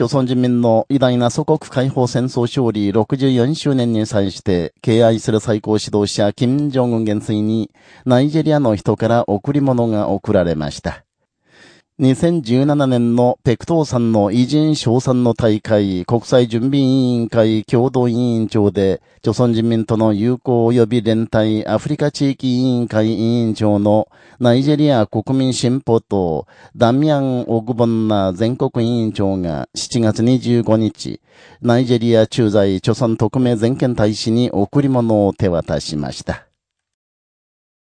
朝鮮人民の偉大な祖国解放戦争勝利64周年に際して、敬愛する最高指導者、金正恩元帥に、ナイジェリアの人から贈り物が贈られました。2017年のペクトーさんの偉人賞賛の大会国際準備委員会共同委員長で、朝鮮人民との友好及び連帯アフリカ地域委員会委員長のナイジェリア国民進歩党ダミアン・オグボンナ全国委員長が7月25日、ナイジェリア駐在朝鮮特命全権大使に贈り物を手渡しました。